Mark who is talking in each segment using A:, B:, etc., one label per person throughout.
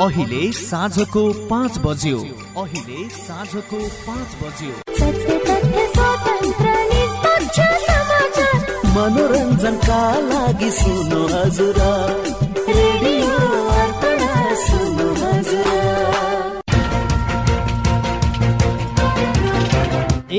A: अहिले साँझको पाँच बज्यो। अहिले साँझको पाँच बज्यो।
B: मनोरञ्जनका लागि सुन्नु हजुर।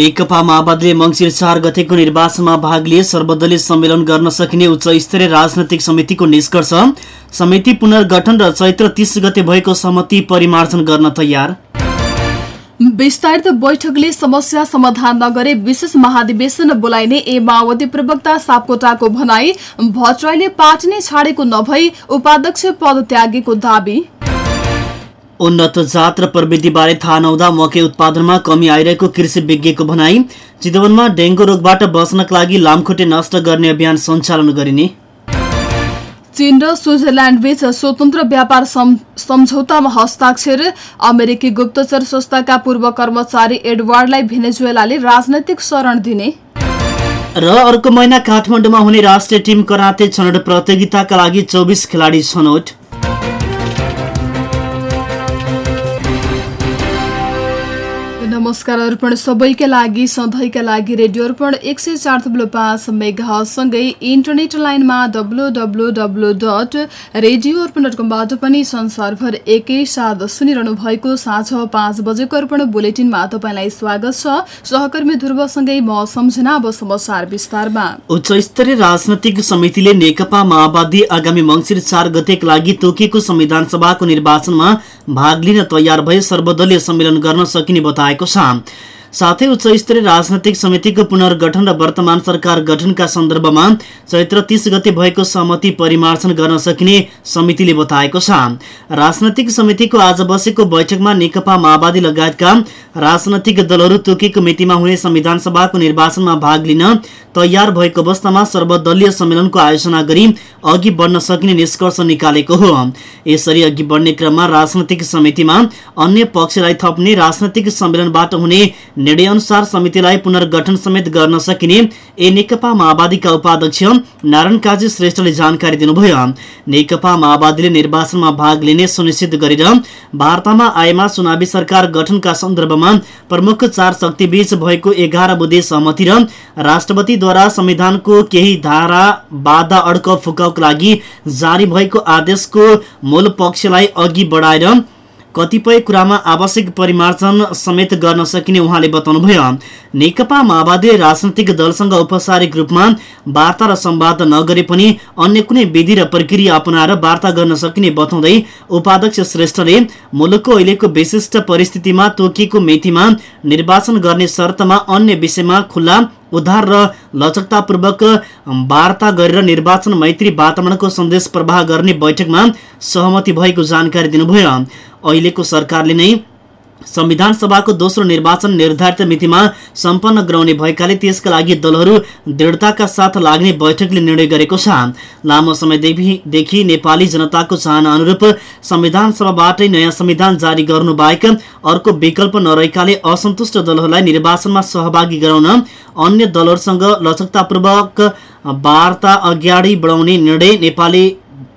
C: नेकपा माओवादीले मङ्सिर चार गतेको निर्वाचनमा भाग लिए सर्वदलीय सम्मेलन गर्न सकिने उच्च स्तरीय राजनैतिक समितिको निष्कर्ष समिति पुनर्गठन र चैत्र तीस गते भएको सहमति परिमार्जन गर्न तयार।
D: विस्तारित बैठकले समस्या समाधान नगरे विशेष महाधिवेशन बोलाइने ए माओवादी प्रवक्ता सापकोटाको भनाई भट्टराईले पार्टी नै छाडेको नभई उपाध्यक्ष पद त्यागेको दावी।
C: उन्नत जात र प्रविधिबारे थाहा नहुँदा मकै उत्पादनमा कमी आइरहेको कृषि विज्ञको भनाई। चितवनमा डेङ्गु रोगबाट बच्नका लागि लामखुट्टे नष्ट गर्ने अभियान सञ्चालन गरिने।
D: चीन र स्विजरल्याण्ड बीच स्वतन्त्र व्यापार सम्झौतामा हस्ताक्षर। अमेरिकी गुप्तचर संस्थाका पूर्व कर्मचारी एडवार्डलाई भेनेजुएलाले राजनैतिक शरण दिने।
C: र अर्को महिना काठमाडौँमा हुने राष्ट्रिय टिम कराते छनौट प्रतियोगिताका लागि चौबिस खेलाडी छनौट।
D: नमस्कार अर्पण सबैका लागि सधैँका लागि रेडियो अर्पण एक सय चार थुप्रो पाँच मेघासँगै इन्टरनेट लाइनमा W W W dot radio Arpan dot कमबाट पनि संसारभर एकैसाथ सुनिरहनु भएको साँझ पाँच बजेको अर्पण बुलेटिनमा तपाईँलाई स्वागत छ। सहकर्मी ध्रुवसँगै म सम्झना अब समाचार विस्तारमा।
C: उच्च स्तरीय राजनैतिक समितिले नेकपा माओवादी आगामी मङ्सिर चार गतेका लागि तोकिएको संविधान सभाको निर्वाचनमा भाग लिन तयार भए सर्वदलीय सम्मेलन गर्न सकिने बताएको छ। साथै उच्च स्तरीय राजनैतिक समितिको पुनर्गठन र वर्तमान सरकार गठनका सन्दर्भमा चैत्र तीस गते भएको सहमति परिमार्जन गर्न सकिने समितिले बताएको छ। राजनैतिक समितिको आज बसेको बैठकमा नेकपा माओवादी लगायतका राजनैतिक दलहरू तोकेको मितिमा हुने संविधान सभाको निर्वाचनमा भाग लिन तयार भएको अवस्थामा सर्वदलीय सम्मेलनको आयोजना गरी अघि बढ्न सकिने निष्कर्ष निकालेको हो। यसरी अघि बढ्ने क्रममा राजनैतिक समितिमा अन्य पक्षलाई थप्ने राजनैतिक सम्मेलनबाट हुने निर्णय अनुसार समितिलाई पुनर्गठन समेत गर्न सकिने ए नेकपा माओवादीका उपाध्यक्ष नारायण काजी श्रेष्ठले जानकारी दिनुभयो। नेकपा माओवादीले निर्वाचनमा भाग लिने सुनिश्चित गरेर वार्तामा आएमा चुनावी सरकार गठनका सन्दर्भमा प्रमुख चार शक्तिबीच भएको एघार बुधे सहमति र राष्ट्रपतिद्वारा संविधानको केही धारा बाधा अड्क फुकाउको लागि जारी भएको आदेशको मूल पक्षलाई अघि बढाएर कतिपय कुरामा आवश्यक परिमार्जन समेत गर्न सकिने उहाँले बताउनुभयो। नेकपा माओवादीले राजनैतिक दलसँग औपचारिक रूपमा वार्ता र संवाद नगरे पनि अन्य कुनै विधि र प्रक्रिया अपनाएर वार्ता गर्न सकिने बताउँदै उपाध्यक्ष श्रेष्ठले मुलुकको अहिलेको विशिष्ट परिस्थितिमा तोकिएको मेथीमा निर्वाचन गर्ने शर्तमा अन्य विषयमा खुल्ला उद्धार र लचकतापूर्वक वार्ता गरेर निर्वाचन मैत्री वातावरणको सन्देश प्रवाह गर्ने बैठकमा सहमति भएको जानकारी दिनुभयो। अहिलेको सरकारले नै संविधान सभाको दोस्रो निर्वाचन निर्धारित मितिमा सम्पन्न गराउने भएकाले त्यसका लागि दलहरू दृढताका साथ लाग्ने बैठकले निर्णय गरेको छ। लामो समयदेखि नेपाली जनताको चाहना अनुरूप संविधान सभाबाटै नयाँ संविधान जारी गर्नु बाहेक अर्को विकल्प नरहेकाले असन्तुष्ट दलहरूलाई निर्वाचनमा सहभागी गराउन अन्य दलहरूसँग लचकतापूर्वक वार्ता अगाडि बढाउने निर्णय नेपाली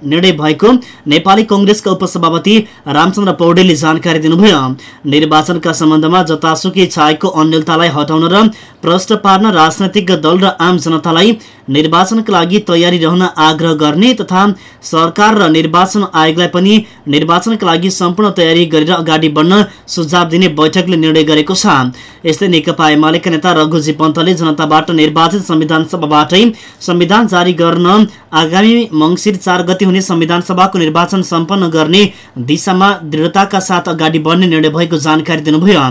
C: निर्णय भएको नेपाली कंग्रेसका उपसभापति रामचन्द्र पौडेलले जानकारी दिनुभयो। निर्वाचनका सम्बन्धमा जतासुकै छाएको अन्यलतालाई हटाउन र प्रश्न पार्न राजनैतिक दल र आम जनतालाई निर्वाचनका लागि तयारी रहन आग्रह गर्ने तथा सरकार र निर्वाचन आयोगलाई पनि निर्वाचनका लागि सम्पूर्ण तयारी गरेर अगाडि बढ्न सुझाव दिने बैठकले निर्णय गरेको छ। यस्तै नेकपा एमालेका नेता रघुजी पन्तले जनताबाट निर्वाचित संविधान सभाबाटै संविधान जारी गर्न आगामी मङ्सिर चार गति हुने संविधान सभाको निर्वाचन सम्पन्न गर्ने दिशामा दृढताका साथ अगाडि बढ्ने निर्णय भएको जानकारी दिनुभयो।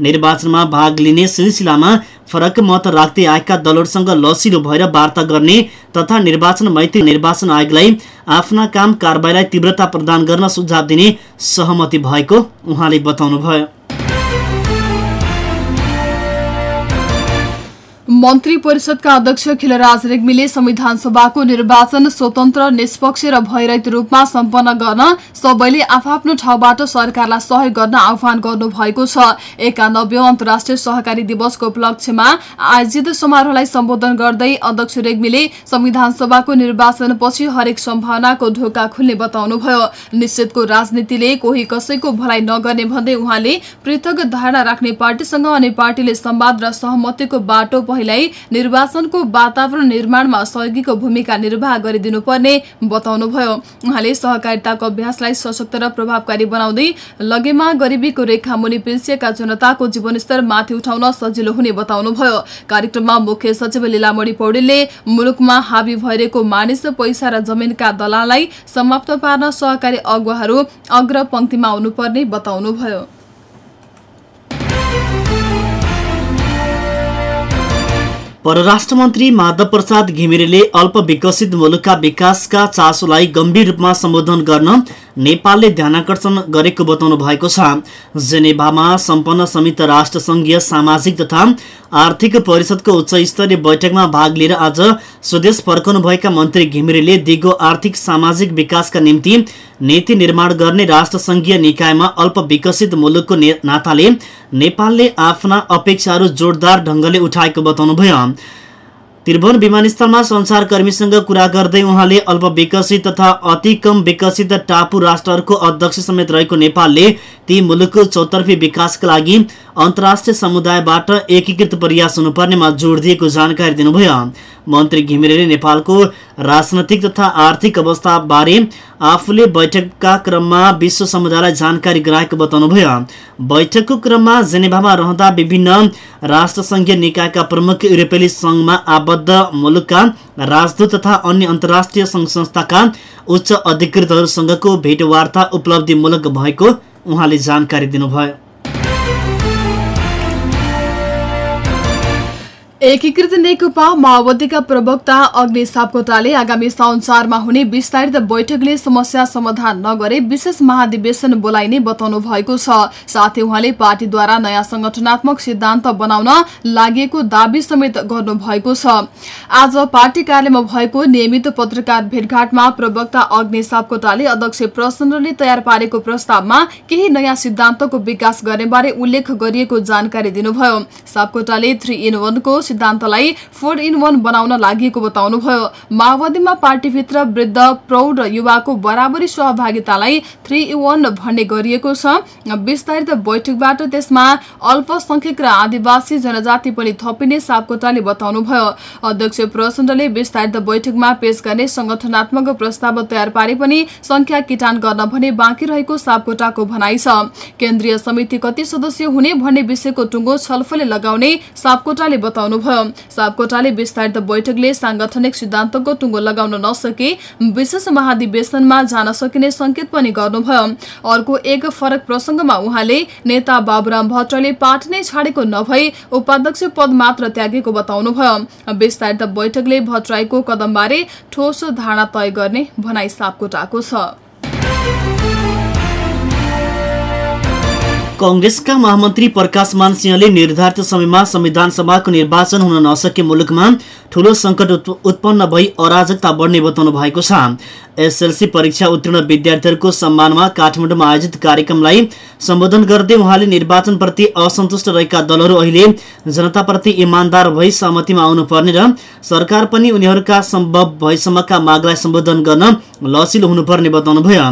C: निर्वाचनमा भाग लिने सिलसिलामा फरक मत राख्दै आएका दलहरूसँग लसिलो भएर वार्ता गर्ने तथा निर्वाचन मैत्री निर्वाचन आयोगलाई आफ्ना काम कारबाहीलाई तीव्रता प्रदान गर्न सुझाव दिने सहमति भएको उहाँले बताउनुभयो।
D: मन्त्री परिषदका अध्यक्ष खिलराज रेग्मीले संविधान सभाको निर्वाचन स्वतन्त्र निष्पक्ष र भयरहित रूपमा सम्पन्न गर्न सबैले आफ्नो ठाउँबाट सरकारलाई सहयोग गर्न आह्वान गर्नु भएको छ। एकानब्बे अन्तर्राष्ट्रिय सहकारी दिवसको उपलक्ष्यमा आयोजित समारोहलाई सम्बोधन गर्दै अध्यक्ष रेग्मीले संविधान सभाको निर्वाचनपछि हरेक सम्भावनाको ढोका खुल्ने बताउनुभयो। निश्चितको राजनीतिले कोही कसैको भलाइ नगर्ने भन्दै उहाँले पृथक धारणा राख्ने पार्टीसँग अनि पार्टीले संवाद र सहमतिको बाटो पहिला निर्वाचनको वातावरण निर्माणमा सहयोगीको भूमिका निर्वाह गरिदिनुपर्ने बताउनुभयो। उहाँले सहकारिताको अभ्यासलाई सशक्त र प्रभावकारी बनाउँदै लगेमा गरिबीको रेखा मुनि पिल्सिएका जनताको जीवनस्तर माथि उठाउन सजिलो हुने बताउनुभयो। कार्यक्रममा मुख्य सचिव लीलामणि पौडेलले मुलुकमा हावी भइरहेको मानिस पैसा र जमिनका दलाललाई समाप्त पार्न सहकारी अगुवाहरू अग्र पंक्तिमा आउनुपर्ने बताउनुभयो।
C: परराष्ट्र मन्त्री माधव प्रसाद घिमिरेले अल्प विकसित मुलुकका विकासका चासोलाई गम्भीर रूपमा सम्बोधन गर्न नेपालले ध्यानकर्षण गरेको बताउनु भएको छ। जेनेभामा सम्पन्न संयुक्त राष्ट्र संघीय सामाजिक तथा आर्थिक परिषदको उच्च स्तरीय बैठकमा भाग लिएर आज स्वदेश फर्कनुभएका मन्त्री घिमिरेले दिगो आर्थिक सामाजिक विकासका निम्ति नीति निर्माण गर्ने राष्ट्र संघीय निकायमा अल्प विकसित मुलुकको नाताले नेपालले आफ्ना अपेक्षाहरू जोरदार ढङ्गले उठाएको बताउनुभयो। त्रिभुवन विमानस्थलमा संसारकर्मीसँग कुरा गर्दै उहाँले अल्प विकसित तथा अति कम विकसित टापु राष्ट्रहरूको अध्यक्ष समेत रहेको नेपालले ती मुलुकको चौतर्फी विकासका लागि अन्तर्राष्ट्रिय समुदायबाट एकीकृत प्रयास हुनुपर्नेमा जोड दिएको जानकारी दिनुभयो। मन्त्री घिमिरेले नेपालको राजनैतिक तथा आर्थिक अवस्थाबारे आफूले बैठकका क्रममा विश्व समुदायलाई जानकारी गराएको बताउनुभयो। बैठकको क्रममा जेनेभामा रहँदा विभिन्न राष्ट्रसङ्घीय निकायका प्रमुख युरोपेली सङ्घमा आबद्ध मुलुकका राजदूत तथा अन्य अन्तर्राष्ट्रिय सङ्घ संस्थाका उच्च अधिकृतहरूसँगको भेटवार्ता उपलब्धिमूलक भएको उहाँले जानकारी दिनुभयो।
D: एकीकृत नेकपा माओवादीका प्रवक्ता अग्नि सापकोटाले आगामी साउन चारमा हुने विस्तारित बैठकले समस्या समाधान नगरे विशेष महाधिवेशन बोलाइने बताउनु भएको छ। साथै उहाँले पार्टीद्वारा नयाँ संगठनात्मक सिद्धान्त बनाउन लागि दावी समेत गर्नु भएको छ। आज पार्टी कार्यालयमा भएको नियमित पत्रकार भेटघाटमा प्रवक्ता अग्नि सापकोटाले अध्यक्ष प्रचण्डले तयार पारेको प्रस्तावमा केही नयाँ सिद्धान्तको विकास गर्नेबारे उल्लेख गरिएको जानकारी दिनुभयो। सापकोटाले थ्री इन वनको सिद्धान्तलाई फोर इन वान बनाउन लागि बताउनुभयो। माओवादीमा पार्टीभित्र वृद्ध प्रौढ र युवाको बराबरी सहभागितालाई थ्री इन वान भन्ने गरिएको छ। विस्तारित बैठकबाट त्यसमा अल्पसंख्यक र आदिवासी जनजाति पनि थपिने सापकोटाले बताउनुभयो। अध्यक्ष प्रचण्डले विस्तारित बैठकमा पेश गर्ने संगठनात्मक प्रस्ताव तयार पारे पनि संख्या किटान गर्न भने बाँकी रहेको सापकोटाको भनाइ छ। केन्द्रीय समिति कति सदस्य हुने भन्ने विषयको टुङ्गो छलफलले लगाउने सापकोटाले बताउनु गर्नुभयो। सापकोटाले विस्तारित बैठकले सांगठनिक सिद्धान्तको टुङ्गो लगाउन नसके विशेष महाधिवेशनमा जान सकिने संकेत पनि गर्नुभयो। अर्को एक फरक प्रसंगमा उहाँले नेता बाबुराम भट्टले पार्टी नै छाडेको नभई उपाध्यक्ष पद मात्र त्यागेको बताउनुभयो। विस्तारित बैठकले भट्टराईको कदमबारे ठोस धारणा तय गर्ने भनाई सापकोटाको छ।
C: कंग्रेसका महामन्त्री प्रकाश मान सिंहले निर्धारित समयमा संविधान सभाको निर्वाचन हुन नसके मुलुकमा ठूलो संकट उत्पन्न भई अराजकता बढ्ने बताउनु भएको छ। एसएलसी परीक्षा उत्तीर्ण विद्यार्थीहरूको सम्मानमा काठमाडौँमा आयोजित कार्यक्रमलाई सम्बोधन गर्दै उहाँले निर्वाचनप्रति असन्तुष्ट रहेका दलहरू अहिले जनताप्रति इमान्दार भई सहमतिमा आउनुपर्ने र सरकार पनि उनीहरूका सम्भव भएसम्मका मागलाई सम्बोधन गर्न लचिलो हुनुपर्ने बताउनुभयो।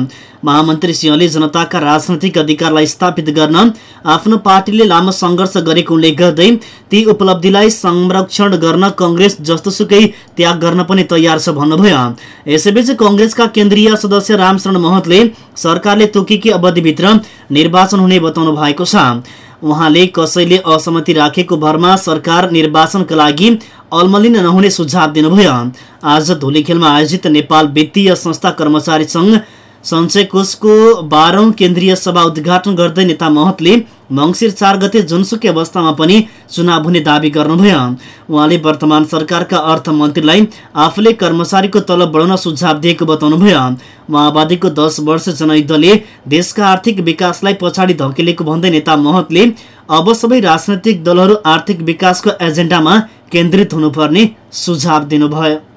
C: महामन्त्री सिंहले जनताका राजनैतिक अधिकारलाई स्थापित गर्न आफ्नो पार्टीले लामो सङ्घर्ष गरेको उल्लेख गर्दै ती उपलब्धिलाई संरक्षण गर्न कङ्ग्रेस जस्तोसुकै त्याग गर्न पनि तयार छ भन्नुभयो। यसैबीच कङ्ग्रेसका केन्द्रीय सदस्य रामशरण महतले सरकारले तोकेकी अवधिभित्र निर्वाचन हुने बताउनु भएको छ। उहाँले कसैले असहमति राखेको भरमा सरकार निर्वाचनका लागि अलमलिन नहुने सुझाव दिनुभयो। आज धुलीखेलमा आयोजित नेपाल वित्तीय संस्था कर्मचारी सङ्घ सञ्चय कोषको बाह्रौं केन्द्रीय सभा उद्घाटन गर्दै नेता महतले मङ्सिर चार गते जुनसुकै अवस्थामा पनि चुनाव हुने दावी गर्नुभयो। उहाँले वर्तमान सरकारका अर्थमन्त्रीलाई आफूले कर्मचारीको तलब बढाउन सुझाव दिएको बताउनुभयो। माओवादीको दस वर्ष जनयुद्धले देशका आर्थिक विकासलाई पछाडि धकेलेको भन्दै नेता महतले अब सबै राजनैतिक दलहरू आर्थिक विकासको एजेन्डामा केन्द्रित हुनुपर्ने सुझाव दिनुभयो।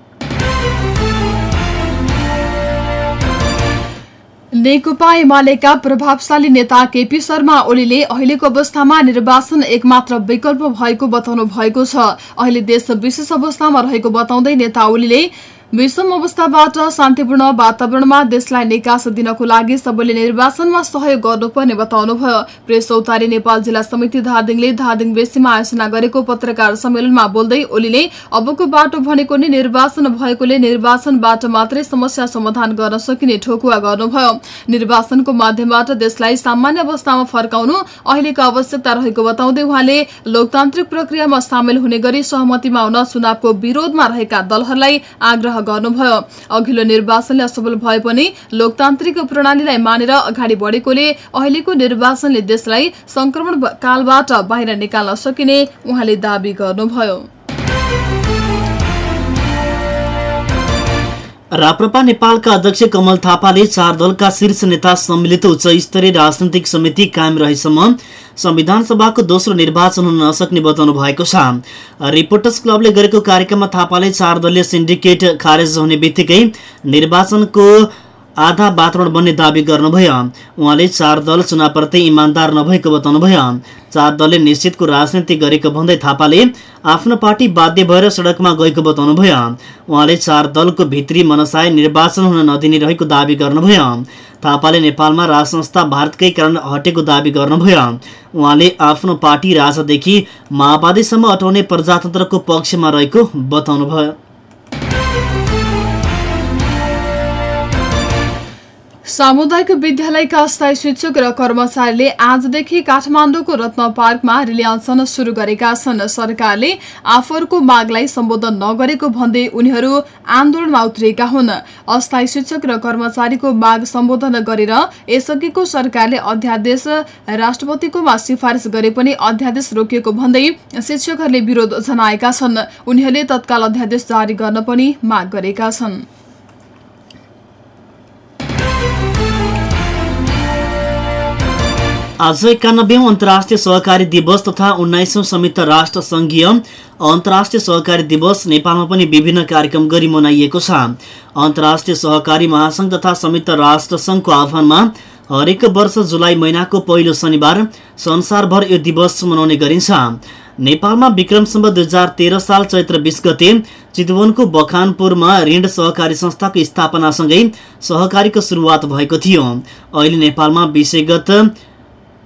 D: नेकपा एमालेका प्रभावशाली नेता केपी शर्मा ओलीले अहिलेको अवस्थामा निर्वाचन एकमात्र विकल्प भएको बताउनु भएको छ। अहिले देश विशेष अवस्थामा रहेको बताउँदै नेता ओलीले विषम अवस्थाबाट शान्तिपूर्ण वातावरणमा देशलाई निकास दिनको लागि सबैले निर्वाचनमा सहयोग गर्नुपर्ने बताउनुभयो। प्रेस चौतारी नेपाल जिल्ला समिति धादिङले धादिङ बेसीमा आयोजना गरेको पत्रकार सम्मेलनमा बोल्दै ओलीले अबको बाटो भनेको नै निर्वाचन भएकोले निर्वाचनबाट मात्रै समस्या समाधान गर्न सकिने ठोकुवा गर्नुभयो। निर्वाचनको माध्यमबाट देशलाई सामान्य अवस्थामा फर्काउनु अहिलेको आवश्यकता रहेको बताउँदै उहाँले लोकतान्त्रिक प्रक्रियामा सामेल हुने गरी सहमतिमा हुन चुनावको विरोधमा रहेका दलहरूलाई आग्रह गर्नुभयो। अघिल्लो निर्वाचनले असफल भए पनि लोकतान्त्रिक प्रणालीलाई मानेर अगाडि बढेकोले अहिलेको निर्वाचनले देशलाई संक्रमण कालबाट बाहिर निकाल्न सकिने उहाँले दावी गर्नुभयो।
C: राप्रपा नेपालका अध्यक्ष कमल थापाले चार दलका शीर्ष नेता सम्मिलित उच्च स्तरीय राजनैतिक समिति कायम रहेसम्म संविधान सभाको दोस्रो निर्वाचन हुन नसक्ने बताउनु भएको छ। रिपोर्टर्स क्लबले गरेको कार्यक्रममा थापाले चार दलीय सिन्डिकेट खारेज हुने बित्तिकै निर्वाचनको आधा वातावरण बन्ने दावी गर्नुभयो। उहाँले चार दल चुनावप्रति इमान्दार नभएको बताउनुभयो। चार दलले निश्चितको राजनीति गरेको भन्दै थापाले आफ्नो पार्टी बाध्य भएर सडकमा गएको बताउनुभयो। उहाँले चार दलको भित्री मनसाय निर्वाचन हुन नदिने रहेको दावी गर्नुभयो। थापाले नेपालमा राजसंस्था भारतकै कारण हटेको दावी गर्नुभयो। उहाँले आफ्नो पार्टी राजादेखि माओवादीसम्म अटाउने प्रजातन्त्रको पक्षमा रहेको बताउनुभयो।
D: सामुदायिक विद्यालयका अस्थायी शिक्षक र कर्मचारीले आजदेखि काठमाडौँको रत्न पार्कमा रिले अनसन शुरू गरेका छन्। सरकारले आफूहरूको मागलाई सम्बोधन नगरेको भन्दै उनीहरू आन्दोलनमा उत्रिएका हुन्। अस्थायी शिक्षक र कर्मचारीको माग सम्बोधन गरेर यसअघिको सरकारले अध्यादेश राष्ट्रपतिकोमा सिफारिस गरे पनि अध्यादेश रोकिएको भन्दै शिक्षकहरूले विरोध जनाएका छन्। उनीहरूले तत्काल अध्यादेश जारी गर्न पनि माग गरेका छन्।
C: आज एकानब्बेौँ अन्तर्राष्ट्रिय सहकारी दिवस तथा उन्नाइसौँ संयुक्त राष्ट्र सङ्घीय अन्तर्राष्ट्रिय सहकारी दिवस नेपालमा पनि विभिन्न कार्यक्रम गरी मनाइएको छ। अन्तर्राष्ट्रिय सहकारी महासङ्घ तथा संयुक्त राष्ट्र सङ्घको आह्वानमा हरेक वर्ष जुलाई महिनाको पहिलो शनिबार संसारभर यो दिवस मनाउने गरिन्छ। नेपालमा विक्रमसम्म दुई हजार तेह्र साल चैत्र बिस गते चितवनको बखानपुरमा ऋण सहकारी संस्थाको स्थापनासँगै सहकारीको सुरुवात भएको थियो। अहिले नेपालमा विषयगत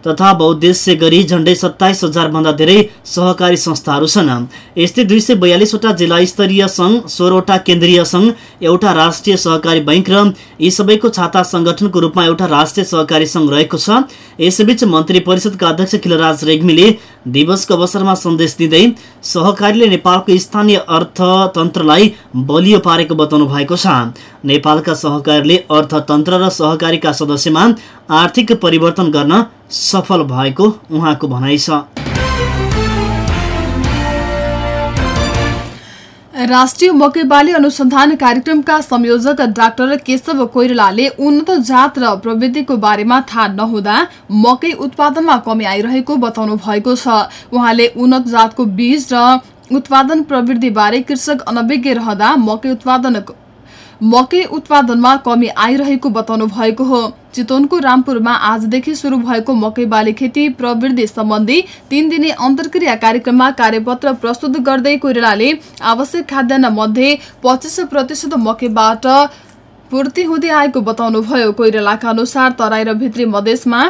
C: तथा बहुद्देश्य गरी झण्डै सत्ताइस हजार भन्दा धेरै सहकारी संस्थाहरू छन्। यस्तै दुई सय बयालिसवटा जिल्ला स्तरीय सङ्घ सोह्रवटा केन्द्रीय सङ्घ एउटा राष्ट्रिय सहकारी बैङ्क र यी सबैको छाता संगठनको रूपमा एउटा राष्ट्रिय सहकारी सङ्घ रहेको छ। यसैबीच मन्त्री परिषदका अध्यक्ष खिलराज रेग्मीले दिवसको अवसरमा सन्देश दिँदै सहकारीले नेपालको स्थानीय अर्थतन्त्रलाई बलियो पारेको बताउनु भएको छ। नेपालका सहकारीले अर्थतन्त्र र सहकारीका सदस्यमा आर्थिक परिवर्तन गर्न सफल भएको उहाँको भनाइ छ।
D: राष्ट्रिय मकैबाली अनुसन्धान कार्यक्रमका संयोजक डाक्टर केशव कोइरालाले उन्नत जात र प्रविधिको बारेमा थाहा नहुँदा मकै उत्पादनमा कमी आइरहेको बताउनु भएको छ। उहाँले उन्नत जातको बीज र उत्पादन प्रवृत्तिबारे कृषक अनभिज्ञ रहँदा मकै उत्पादन मकै उत्पादनमा कमी आइरहेको बताउनु भएको हो। चितवनको रामपुरमा आजदेखि शुरू भएको मकै बाली खेती प्रवृद्धि सम्बन्धी तीन दिने अन्तर्क्रिया कार्यक्रममा कार्यपत्र प्रस्तुत गर्दै कोइरालाले आवश्यक खाद्यान्न मध्ये पच्चिस प्रतिशत मकैबाट पूर्ति हुँदै आएको बताउनुभयो। कोइरालाका अनुसार तराई र भित्री मधेसमा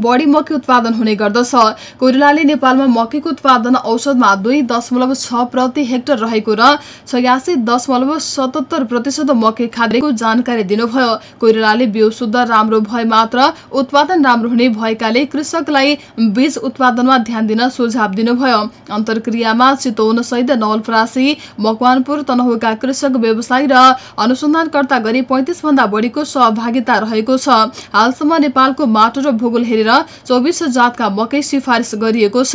D: बढी मकै उत्पादन हुने गर्दछ। कोइरालाले नेपालमा मकैको उत्पादन औषधमा दुई दशमलव छ प्रति हेक्टर रहेको र छयासी दशमलव सतहत्तर प्रतिशत मकै खाद्यको जानकारी दिनुभयो। कोइरालाले बिउ शुद्ध राम्रो भए मात्र उत्पादन राम्रो हुने भएकाले कृषकलाई बीज उत्पादनमा ध्यान दिन सुझाव दिनुभयो। अन्तर्क्रियामा चितवन सहित नवलपरासी मकवानपुर तनहुका कृषक व्यवसायी र अनुसन्धानकर्ता गरी पैंतिस भन्दा बढीको सहभागिता रहेको छ। हालसम्म नेपालको माटो र भूगोल हेरेर चौबिस जातका मकै सिफारिस गरिएको छ।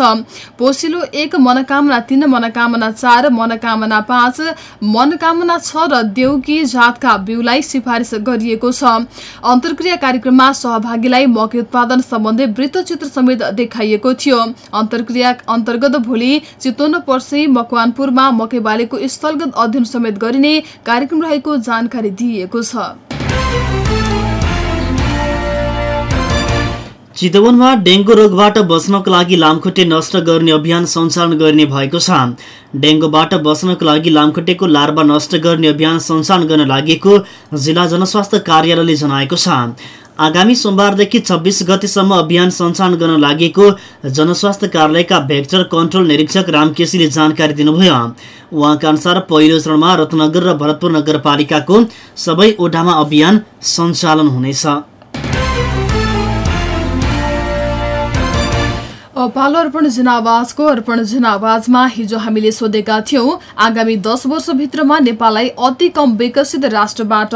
D: पोसिलो एक मनोकामना तीन मनोकामना चार मनोकामना पाँच मनोकामना छ र देउकी जातका बिउलाई सिफारिस गरिएको छ। अन्तर्क्रिया कार्यक्रममा सहभागीलाई मकै उत्पादन सम्बन्धी वृत्तचित्र समेत देखाइएको थियो। अन्तर्क्रिया अन्तर्गत भोलि चितवन पर्सी मकवानपुरमा मकै बालीको स्थलगत अध्ययन समेत गरिने कार्यक्रम रहेको जानकारी दिइएको छ।
C: चितवनमा डेङ्गु रोगबाट बच्नको लागि लामखुट्टे नष्ट गर्ने अभियान सञ्चालन गर्ने भएको छ। डेङ्गुबाट बच्नको लागि लामखुट्टेको लार्वा नष्ट गर्ने अभियान सञ्चालन गर्न लागेको जिल्ला जनस्वास्थ्य कार्यालयले जनाएको छ। आगामी सोमबारदेखि छब्बिस गतिसम्म अभियान सञ्चालन गर्न लागेको जनस्वास्थ्य कार्यालयका भेक्टर कन्ट्रोल निरीक्षक रामकेसीले जानकारी दिनुभयो। उहाँका अनुसार पहिलो चरणमा रत्नगर र भरतपुर नगरपालिकाको सबै ओठामा अभियान सञ्चालन हुनेछ।
D: पालो अर्पण जनावाजको अर्पण जनावाजमा हिजो हामीले सोधेका थियौं आगामी दस वर्षभित्रमा नेपाललाई अति कम विकसित राष्ट्रबाट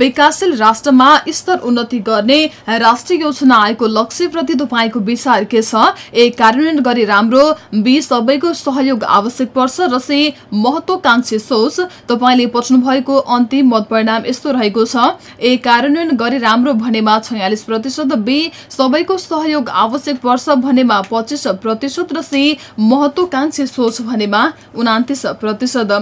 D: विकासशील राष्ट्रमा स्तर उन्नति गर्ने राष्ट्रिय योजना आएको लक्ष्यप्रति तपाईँको विचार के छ? ए कार्यान्वयन गरे राम्रो बी सबैको सहयोग आवश्यक पर्छ र से महत्वकांक्षी सोच। तपाईँले पठाउनु भएको अन्तिम मत परिणाम यस्तो रहेको छ। ए कार्यान्वयन गरे राम्रो भनेमा छयालिस प्रतिशत बी सबैको सहयोग आवश्यक पर्छ भनेमा पच्चिस प्रतिशत र सी महत्वकांक्षी सोच भनेमा उनातिस प्रतिशत।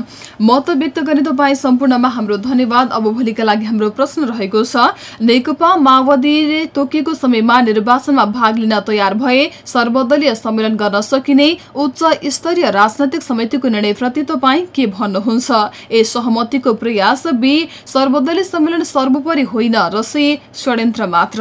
D: मत व्यक्त गर्ने तपाईँ सम्पूर्णमा हाम्रो धन्यवाद। अब भोलिका लागि हाम्रो प्रश्न रहेको छ नेकपा माओवादीले तोकिएको समयमा निर्वाचनमा भाग लिन तयार भए सर्वदलीय सम्मेलन गर्न सकिने उच्च स्तरीय राजनैतिक समितिको निर्णयप्रति तपाईँ के भन्नुहुन्छ? ए सहमतिको प्रयास बी सर्वदलीय सम्मेलन सर्वोपरि होइन र से षड्यन्त्र मात्र।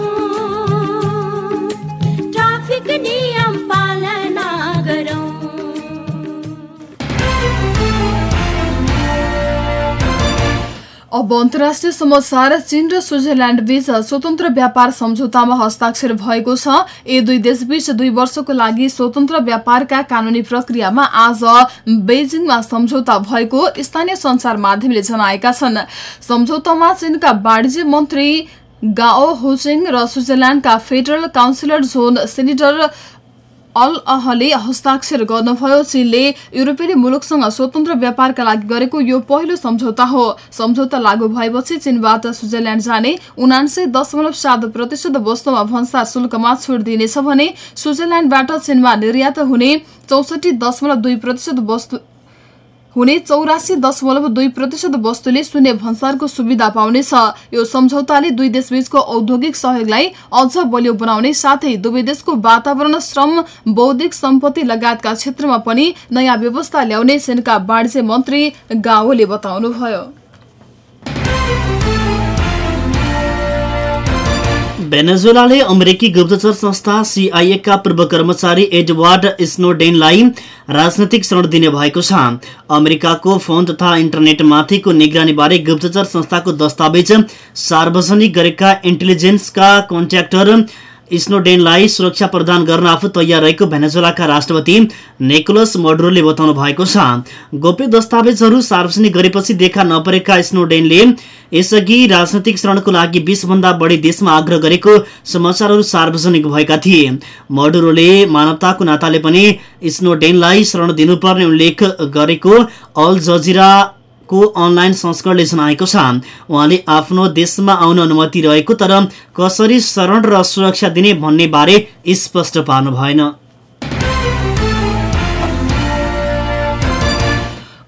D: अब अन्तर्राष्ट्रिय समाचार चीन र स्विजरल्याण्ड बीच स्वतन्त्र व्यापार सम्झौतामा हस्ताक्षर भएको छ। यी दुई देशबीच दुई वर्षको लागि स्वतन्त्र व्यापारका कानूनी प्रक्रियामा आज बेजिङमा सम्झौता भएको स्थानीय संचार माध्यमले जनाएका छन्। सम्झौतामा चीनका वाणिज्य मन्त्री गाओ होचिङ र स्विजरल्याण्डका federal councillor Johann Schneider Ammann हस्ताक्षर गर्नुभयो चीनले युरोपेली मुलुकसँग स्वतन्त्र व्यापारका लागि गरेको यो पहिलो सम्झौता हो। सम्झौता लागू भएपछि चीनबाट स्विजरल्याण्ड जाने उनान्सय दशमलव सात प्रतिशत वस्तुमा भन्सार शुल्कमा छुट दिइनेछ भने स्विजरल्याण्डबाट चीनमा निर्यात हुने चौसठी दशमलव दुई प्रतिशत वस्तु हुने चौरासी दशमलव दुई प्रतिशत वस्तुले शून्य भन्सारको सुविधा पाउनेछ। यो सम्झौताले दुई देशबीचको औद्योगिक सहयोगलाई अझ बलियो बनाउने साथै दुवै देशको वातावरण श्रम बौद्धिक सम्पत्ति लगायतका क्षेत्रमा पनि नयाँ व्यवस्था ल्याउने चीनका वाणिज्य मन्त्री गाओले बताउनुभयो।
C: भेनेजुएलाले अमेरिकी गुप्तचर संस्था CIA का पूर्व कर्मचारी एडवर्ड स्नोडेनलाई राजनैतिक शरण दिने भएको छ। अमेरिकाको फोन तथा इन्टरनेटमाथिको निगरानीबारे गुप्तचर संस्थाको दस्तावेज सार्वजनिक गरेका इन्टेलिजेन्सका कन्ट्याक्टर स्नोडेनलाई सुरक्षा प्रदान गर्न आफू तयार रहेको भेनेजुलाका राष्ट्रपति नेकोलस मडुरोले बताउनु भएको छ। गोप्य दस्तावेजहरू सार्वजनिक गरेपछि देखा नपरेका स्नोडेनले यसअघि राजनैतिक शरणको लागि बीसभन्दा बढी देशमा आग्रह गरेको समाचारहरू सार्वजनिक भएका थिए। मडुरोले मानवताको नाताले पनि स्नोडेनलाई शरण दिनुपर्ने उल्लेख गरेको अल जजिरा को अनलाइन संस्करणले जनाएको छ। उहाँले आफ्नो देशमा आउन अनुमति रहेको तर कसरी शरण र सुरक्षा दिने भन्ने बारे स्पष्ट पार्नु भएन।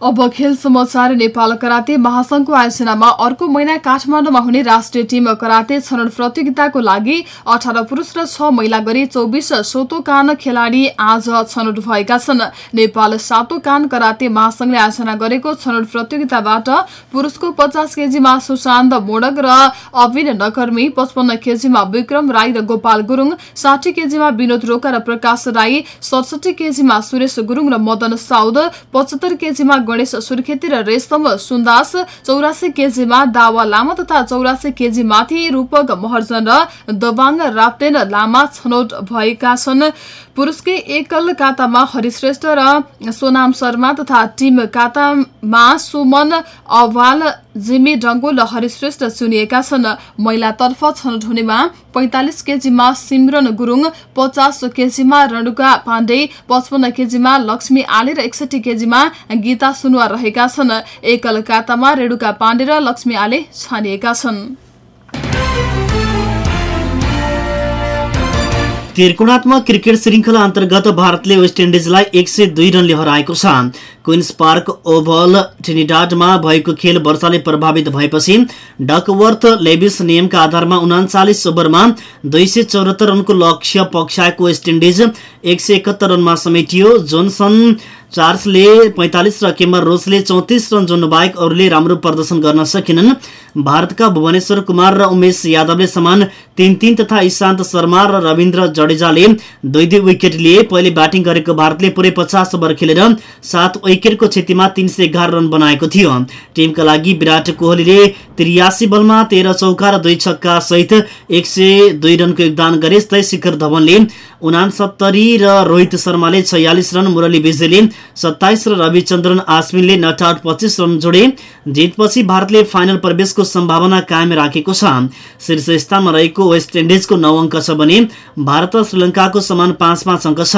D: अब खेल समाचार नेपाल कराते महासंघको आयोजनामा अर्को महिना काठमाडौँमा हुने राष्ट्रिय टिम कराते छनौट प्रतियोगिताको लागि अठार पुरुष र छ महिला गरी चौबिस सोतोकान खेलाडी आज छनौट भएका छन्। नेपाल सातोकान कराते महासंघले आयोजना गरेको छनौट प्रतियोगिताबाट पुरुषको पचास केजीमा सुशान्त मोडक र अविन नकर्मी पचपन्न केजीमा विक्रम राई र गोपाल गुरूङ साठी केजीमा विनोद रोका र प्रकाश राई सडसठी केजीमा सुरेश गुरूङ र मदन साउद पचहत्तर केजीमा गणेश सुर्खेती र रेशम सुन्दास चौरासी केजीमा दावा लामा तथा चौरासी केजी माथि रूपक महर्जन र दबाङ राप्तेन लामा छनौट भएका छन्। पुरुषकै एकल कातामा हरिश्रेष्ठ र सोनाम शर्मा तथा टिम कातामा सुमन अवाल जिमी डङ्गोल र हरिश्रेष्ठ चुनिएका छन्। महिलातर्फ छनौट हुनेमा पैंतालिस केजीमा सिमरन गुरूङ पचास केजीमा रणुका पाण्डे पचपन्न केजीमा लक्ष्मी आले र एकसठी केजीमा गीता सुनुवा रहेका छन्। एकल कातामा रेणुका पाण्डे र लक्ष्मी आले छानिएका छन्।
C: त्रिकोणात्मक क्रिकेट श्रृङ्खला अन्तर्गत भारतले वेस्ट इन्डिजलाई एक सय दुई रनले हराएको छ। क्विन्स पार्क ओभल ट्रिनिडाडमा भएको खेल वर्षाले प्रभावित भएपछि डकवर्थ लेबिस नियमका आधारमा उनाचालिस ओभरमा दुई सय चौरात्तर रनको लक्ष्य पक्षाएको वेस्ट इन्डिज एक सय एकहत्तर रनमा समेटियो। जोनसन चार्ल्सले पैंतालिस र केमर रोसले चौतिस रन जोड्नु बाहेक अरूले राम्रो प्रदर्शन गर्न सकेनन्। भारतका भुवनेश्वर कुमार र उमेश यादवले समान तीन तीन तथा इशान्त शर्मा र रविन्द्र जडेजाले दुई दुई विकेट लिए। पहिले ब्याटिङ गरेको भारतले पुरै पचास ओभर खेलेर सात विकेटको क्षतिमा तीन सय एघार रन बनाएको थियो। टिमका लागि विराट कोहलीले त्रियासी बलमा तेह्र चौका र दुई छक्का सहित एक सय दुई रनको योगदान गरे यस्तै शिखर धवनले उनासत्तरी र रोहित शर्माले छयालिस रन मुरली विजयले सत्ताइस र रविचन्द्रन आश्विनले नट आउट पच्चिस रन जोडे। जितपछि भारतले फाइनल प्रवेशको सम्भावना कायम राखेको छ। शीर्ष स्थानमा रहेको वेस्ट इन्डिजको नौ अङ्क छ भने भारत र श्रीलङ्काको समान पाँच पाँच अङ्क छ।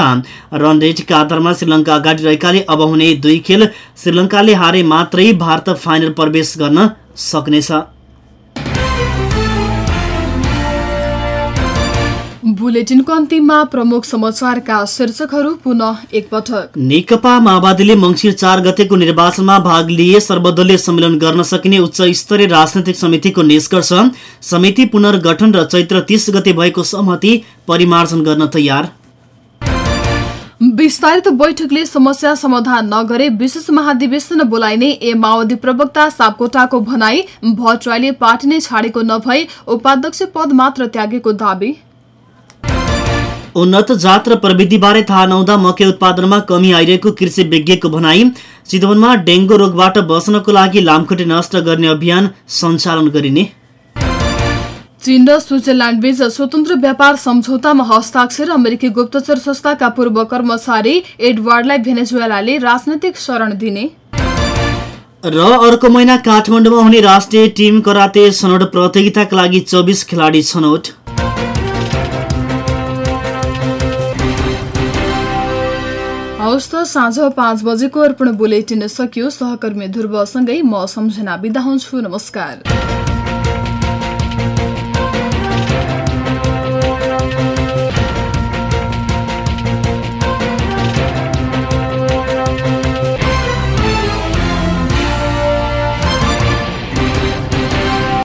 C: रन रेटका आधारमा श्रीलङ्का अगाडि रहेकाले अब हुने दुई खेल श्रीलङ्काले हारे मात्रै भारत फाइनल प्रवेश गर्न सक्नेछ।
D: बुलेटिनको अन्तिममा प्रमुख समाचारका शीर्षकहरू पुनः एकपटक।
C: नेकपा माओवादीले मङ्सिर चार गतेको निर्वाचनमा भाग लिए सर्वदलीय सम्मेलन गर्न सकिने उच्च स्तरीय राजनैतिक समितिको निष्कर्ष समिति पुनर्गठन र चैत्र तीस गते भएको सहमति परिमार्जन गर्न तयार।
D: विस्तारित बैठकले समस्या समाधान नगरे विशेष महाधिवेशन बोलाइने ए माओवादी प्रवक्ता सापकोटाको भनाई भट्टराईले पार्टी नै छाडेको नभई उपाध्यक्ष पद मात्र त्यागेको दावी।
C: उन्नत जात र प्रविधिबारे थाहा नहुँदा मकै उत्पादनमा कमी आइरहेको कृषि विज्ञको भनाई चितवनमा डेङ्गु रोगबाट बच्नको लागि लामखुट्टे नष्ट गर्ने अभियान सञ्चालन गरिने।
D: चीन र स्विजरल्याण्ड बीच स्वतन्त्र व्यापार सम्झौतामा हस्ताक्षर अमेरिकी गुप्तचर संस्थाका पूर्व कर्मचारी एडवर्डलाई भेनेजुएलाले राजनैतिक शरण दिने।
C: र अर्को महिना काठमाडौँमा हुने राष्ट्रिय टिम कराते छनौट प्रतियोगिताका लागि चौबिस खेलाडी छनौट।
D: हवस् त साँझ पाँच बजेको अर्पण बुलेटिन सकियो। सहकर्मी ध्रुवसँगै म सम्झना बिदा हुन्छु। नमस्कार।